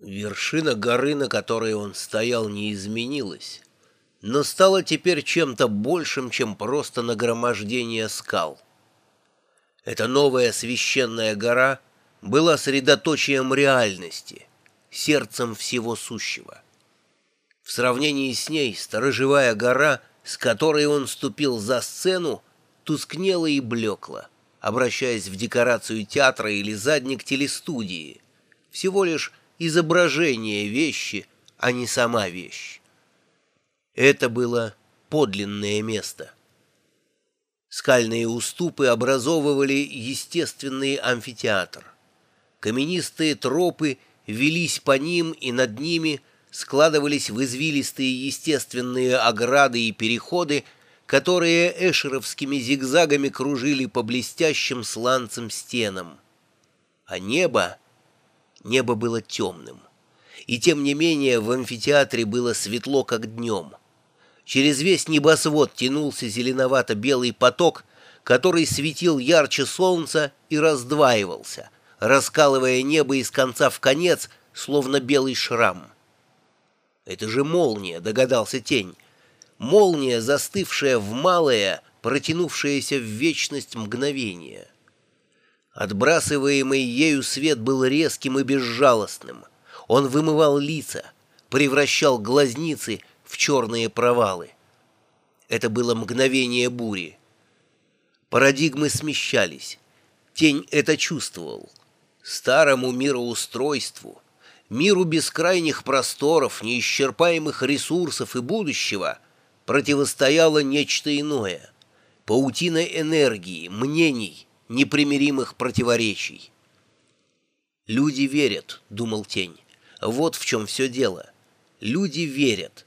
Вершина горы, на которой он стоял, не изменилась, но стала теперь чем-то большим, чем просто нагромождение скал. Эта новая священная гора была средоточием реальности, сердцем всего сущего. В сравнении с ней сторожевая гора, с которой он ступил за сцену, тускнела и блекла, обращаясь в декорацию театра или задник телестудии, всего лишь изображение вещи, а не сама вещь. Это было подлинное место. Скальные уступы образовывали естественный амфитеатр. Каменистые тропы велись по ним, и над ними складывались в извилистые естественные ограды и переходы, которые эшеровскими зигзагами кружили по блестящим сланцам стенам. А небо Небо было темным. И тем не менее в амфитеатре было светло, как днем. Через весь небосвод тянулся зеленовато-белый поток, который светил ярче солнца и раздваивался, раскалывая небо из конца в конец, словно белый шрам. «Это же молния», — догадался тень. «Молния, застывшая в малое, протянувшаяся в вечность мгновение». Отбрасываемый ею свет был резким и безжалостным. Он вымывал лица, превращал глазницы в черные провалы. Это было мгновение бури. Парадигмы смещались. Тень это чувствовал. Старому мироустройству, миру бескрайних просторов, неисчерпаемых ресурсов и будущего противостояло нечто иное. Паутина энергии, мнений — непримиримых противоречий. «Люди верят», — думал Тень. «Вот в чем все дело. Люди верят,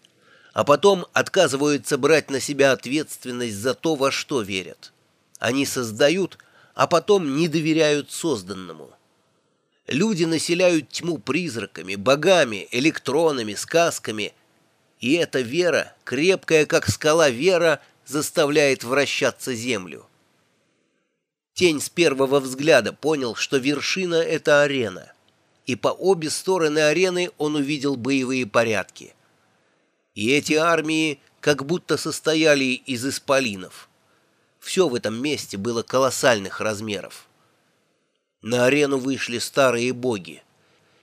а потом отказываются брать на себя ответственность за то, во что верят. Они создают, а потом не доверяют созданному. Люди населяют тьму призраками, богами, электронами, сказками, и эта вера, крепкая как скала вера, заставляет вращаться землю. Тень с первого взгляда понял, что вершина — это арена. И по обе стороны арены он увидел боевые порядки. И эти армии как будто состояли из исполинов. Все в этом месте было колоссальных размеров. На арену вышли старые боги.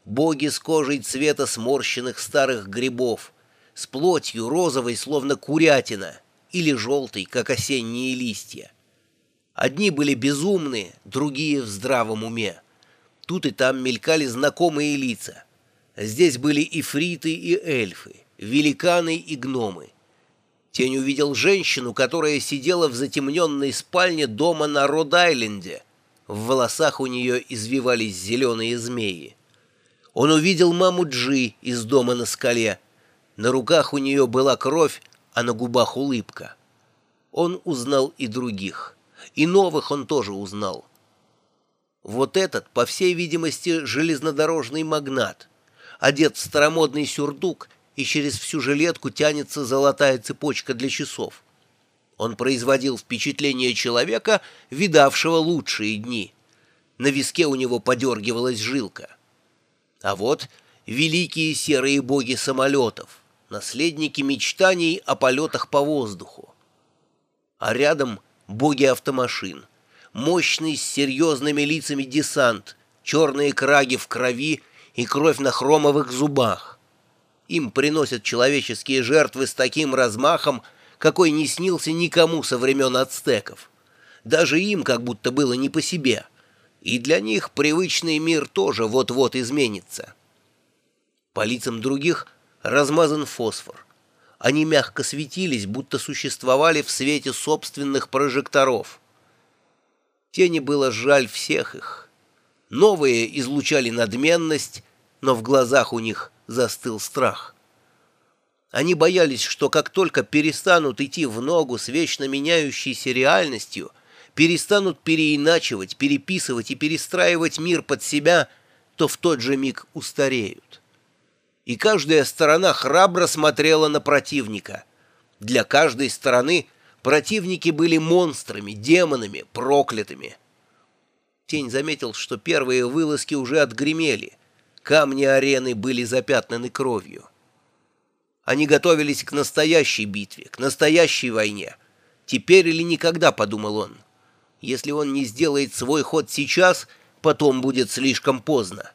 Боги с кожей цвета сморщенных старых грибов, с плотью розовой, словно курятина, или желтой, как осенние листья. Одни были безумны, другие в здравом уме. Тут и там мелькали знакомые лица. Здесь были и фриты, и эльфы, великаны и гномы. Тень увидел женщину, которая сидела в затемненной спальне дома на Род-Айленде. В волосах у нее извивались зеленые змеи. Он увидел маму Джи из дома на скале. На руках у нее была кровь, а на губах улыбка. Он узнал и других и новых он тоже узнал. Вот этот, по всей видимости, железнодорожный магнат, одет в старомодный сюрдук, и через всю жилетку тянется золотая цепочка для часов. Он производил впечатление человека, видавшего лучшие дни. На виске у него подергивалась жилка. А вот великие серые боги самолетов, наследники мечтаний о полетах по воздуху. А рядом боги автомашин, мощный с серьезными лицами десант, черные краги в крови и кровь на хромовых зубах. Им приносят человеческие жертвы с таким размахом, какой не снился никому со времен ацтеков. Даже им как будто было не по себе. И для них привычный мир тоже вот-вот изменится. По лицам других размазан фосфор. Они мягко светились, будто существовали в свете собственных прожекторов. Тени было жаль всех их. Новые излучали надменность, но в глазах у них застыл страх. Они боялись, что как только перестанут идти в ногу с вечно меняющейся реальностью, перестанут переиначивать, переписывать и перестраивать мир под себя, то в тот же миг устареют и каждая сторона храбро смотрела на противника. Для каждой стороны противники были монстрами, демонами, проклятыми. Тень заметил, что первые вылазки уже отгремели. Камни арены были запятнаны кровью. Они готовились к настоящей битве, к настоящей войне. Теперь или никогда, подумал он. Если он не сделает свой ход сейчас, потом будет слишком поздно.